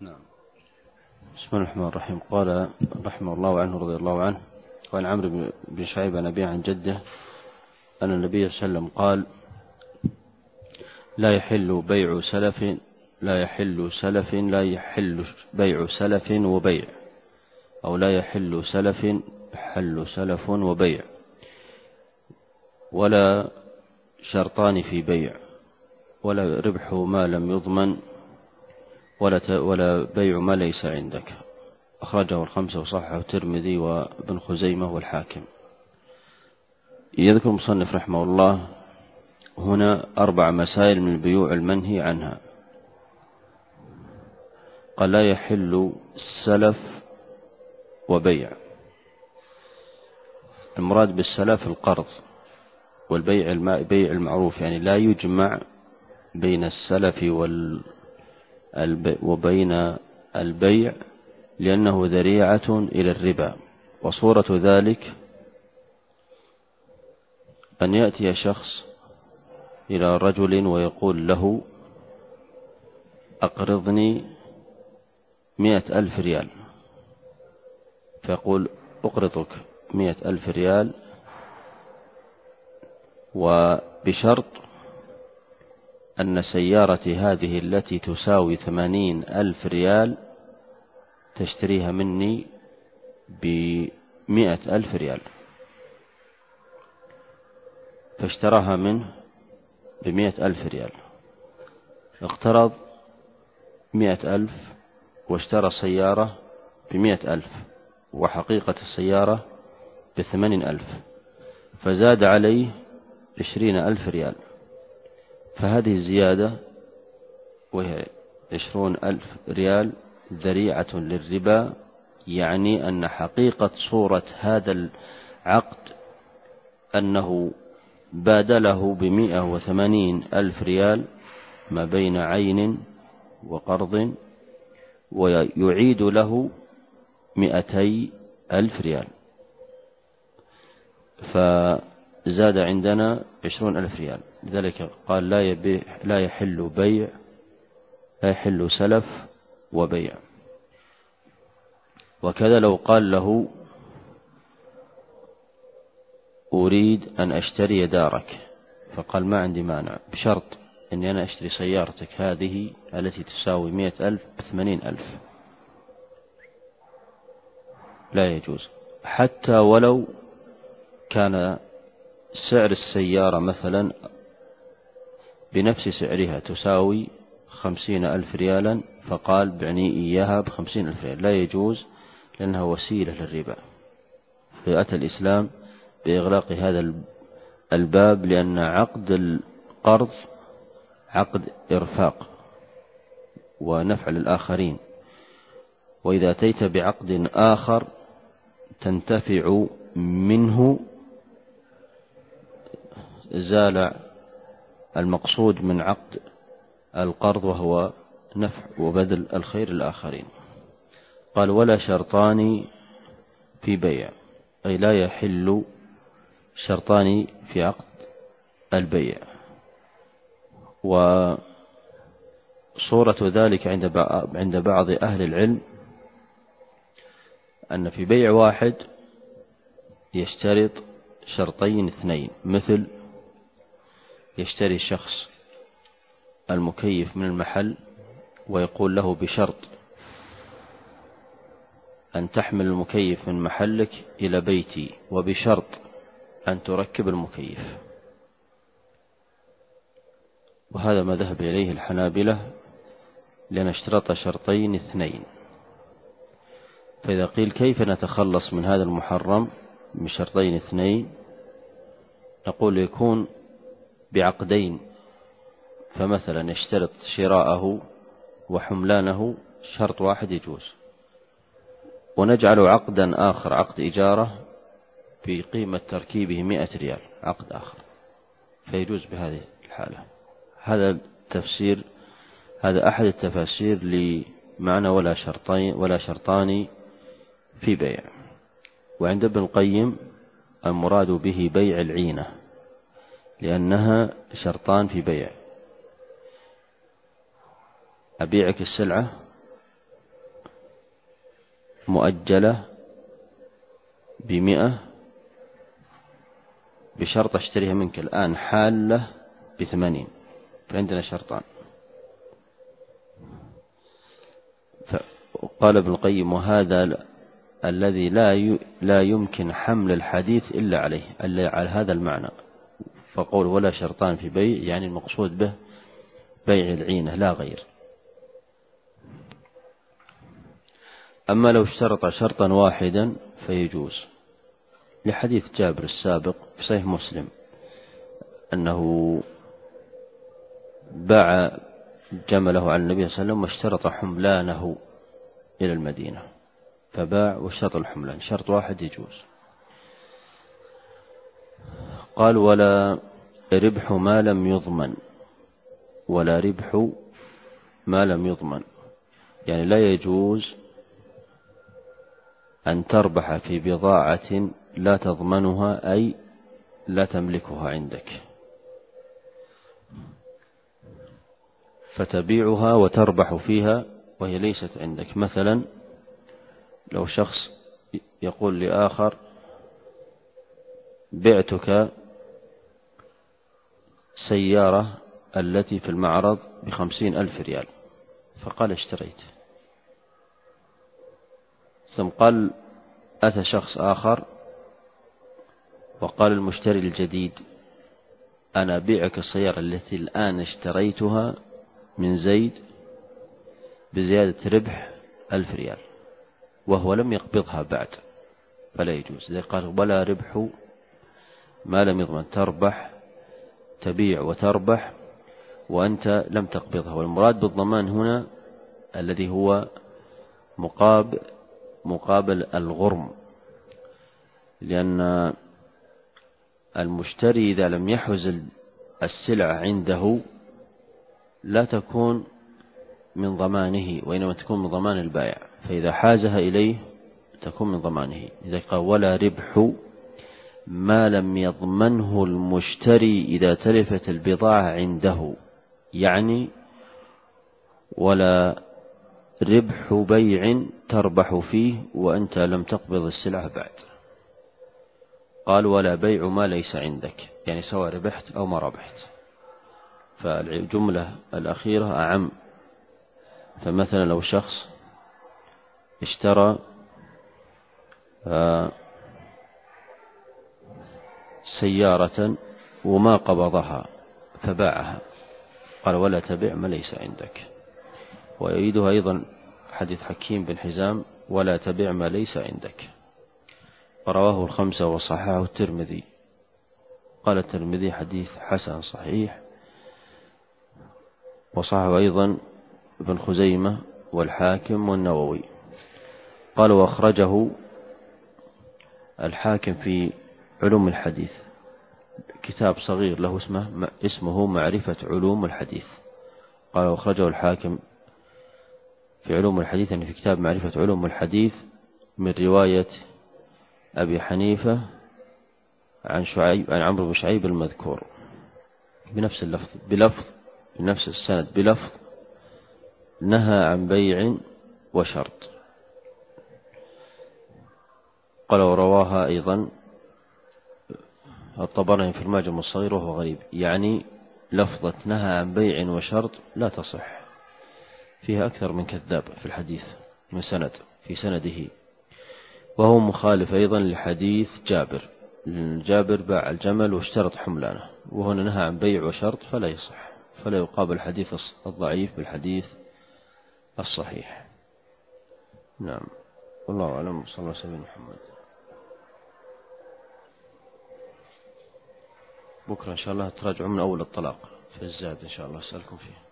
نعم. بسم الله الرحمن الرحيم. قال رحمه الله عنه رضي الله عنه وعن عمرو بن شعيب عن عن جده أن النبي صلى الله عليه وسلم قال لا يحل بيع سلف لا يحل سلف لا يحل بيع سلف وبيع أو لا يحل سلف حل سلف وبيع ولا شرطان في بيع ولا ربح ما لم يضمن ولا ولا بيع ما ليس عندك. أخرجه الخمسة وصححه الترمذي وابن خزيمة والحاكم. يذكر المصنف رحمه الله هنا أربع مسائل من البيوع المنهي عنها. قال لا يحل سلف وبيع. المراد بالسلف القرض والبيع بيع المعروف يعني لا يجمع بين السلف وال وبين البيع لأنه ذريعة إلى الربا. وصورة ذلك أن يأتي شخص إلى رجل ويقول له أقرضني مئة ألف ريال. فيقول أقرضك مئة ألف ريال وبشرط أن سيارتي هذه التي تساوي ثمانين ألف ريال تشتريها مني بمئة ألف ريال. فاشتراها منه بمئة ألف ريال. اقترض مئة ألف واشترى سيارة بمئة ألف وحقيقة السيارة بثمانين ألف فزاد عليه عشرين ألف ريال. فهذه الزيادة وهي عشرون ألف ريال ذريعة للربا يعني أن حقيقة صورة هذا العقد أنه بادله بمئة وثمانين ألف ريال ما بين عين وقرض ويعيد له مئتي ألف ريال. فزاد عندنا عشرون ألف ريال. لذلك قال لا, يبيع لا يحل بيع لا يحل سلف وبيع. وكذا لو قال له أريد أن أشتري دارك فقال ما عندي مانع بشرط أني أنا أشتري سيارتك هذه التي تساوي مئة ألف بثمانين ألف. لا يجوز. حتى ولو كان سعر السيارة مثلا بنفس سعرها تساوي خمسين ألف ريالا فقال بعني إياها بخمسين ألف ريال. لا يجوز لأنها وسيلة للربا. فأتى الإسلام بإغلاق هذا الباب لأن عقد القرض عقد إرفاق ونفع للآخرين. وإذا أتيت بعقد آخر تنتفع منه زال المقصود من عقد القرض وهو نفع وبذل الخير للآخرين قال ولا شرطان في بيع. أي لا يحل شرطان في عقد البيع. وصورة ذلك عند بعض أهل العلم أن في بيع واحد يشترط شرطين اثنين مثل يشتري الشخص المكيف من المحل ويقول له بشرط أن تحمل المكيف من محلك إلى بيتي وبشرط أن تركب المكيف. وهذا ما ذهب إليه الحنابلة لأن اشترط شرطين اثنين. فإذا قيل كيف نتخلص من هذا المحرم بشرطين اثنين نقول يكون بعقدين فمثلا يشترط شراءه وحملانه شرط واحد يجوز. ونجعل عقدا آخر عقد إجارة بقيمة تركيبه مئة ريال عقد آخر. فيجوز بهذه الحالة. هذا التفسير هذا أحد التفاسير لمعنى ولا شرطين ولا شرطان في بيع. وعند ابن القيم المراد به بيع العينة. لأنها شرطان في بيع. أبيعك السلعة مؤجلة بمئة بشرط أشتريها منك الآن حالة بثمانين فعندنا شرطان. قال ابن القيم وهذا الذي لا لا يمكن حمل الحديث إلا عليه إلا على هذا المعنى. فقول ولا شرطان في بيع يعني المقصود به بيع العينة لا غير. أما لو اشترط شرطا واحدا فيجوز. لحديث جابر السابق في صحيح مسلم أنه باع جمله على النبي صلى الله عليه وسلم واشترط حملانه إلى المدينة. فباع واشترط الحملان شرط واحد يجوز. قال ولا ربح ما لم يضمن. ولا ربح ما لم يضمن. يعني لا يجوز أن تربح في بضاعة لا تضمنها أي لا تملكها عندك. فتبيعها وتربح فيها وهي ليست عندك. مثلا لو شخص يقول لآخر بعتك سيارة التي في المعرض بخمسين ألف ريال. فقال اشتريت. ثم قال أتى شخص آخر وقال المشتري الجديد أنا أبيعك السيارة التي الآن اشتريتها من زيد بزيادة ربح ألف ريال وهو لم يقبضها بعد. فلا يجوز. قال ولا ربح ما لم يضمن تربح تبيع وتربح وأنت لم تقبضها. والمراد بالضمان هنا الذي هو مقابل مقابل الغرم. لأن المشتري إذا لم يحوز السلعة عنده لا تكون من ضمانه وإنما تكون من ضمان البائع. فإذا حازها إليه تكون من ضمانه. إذا قال ولا ربح ما لم يضمنه المشتري إذا تلفت البضاعة عنده يعني ولا ربح بيع تربح فيه وأنت لم تقبض السلعة بعد. قال ولا بيع ما ليس عندك يعني سواء ربحت أو ما ربحت. فالجملة الأخيرة أعم. فمثلا لو شخص اشترى آه، سيارة وما قبضها فباعها. قال ولا تبع ما ليس عندك. ويؤيدها أيضا حديث حكيم بن حزام ولا تبع ما ليس عندك. ورواه الخمسة وصححه الترمذي. قال الترمذي حديث حسن صحيح. وصححه أيضا ابن خزيمة والحاكم والنووي. قال وأخرجه الحاكم في علوم الحديث. كتاب صغير له اسمه اسمه معرفة علوم الحديث. قال وأخرجه الحاكم في علوم الحديث يعني في كتاب معرفة علوم الحديث من رواية أبي حنيفة عن شعيب عن عمرو بن شعيب المذكور. بنفس اللفظ بلفظ بنفس السند بلفظ نهى عن بيع وشرط. قال ورواها أيضا الطبراني في المعجم الصغير وهو غريب. يعني لفظة نهى عن بيع وشرط لا تصح. فيها أكثر من كذاب في الحديث من سند في سنده. وهو مخالف أيضا لحديث جابر. جابر باع الجمل واشترط حملانه. وهنا نهى عن بيع وشرط فلا يصح. فلا يقابل الحديث الضعيف بالحديث الصحيح. نعم. والله أعلم. صلى الله عليه وسلم محمد. بكرة إن شاء الله تراجعوا من أول الطلاق في الزاد إن شاء الله أسألكم فيه.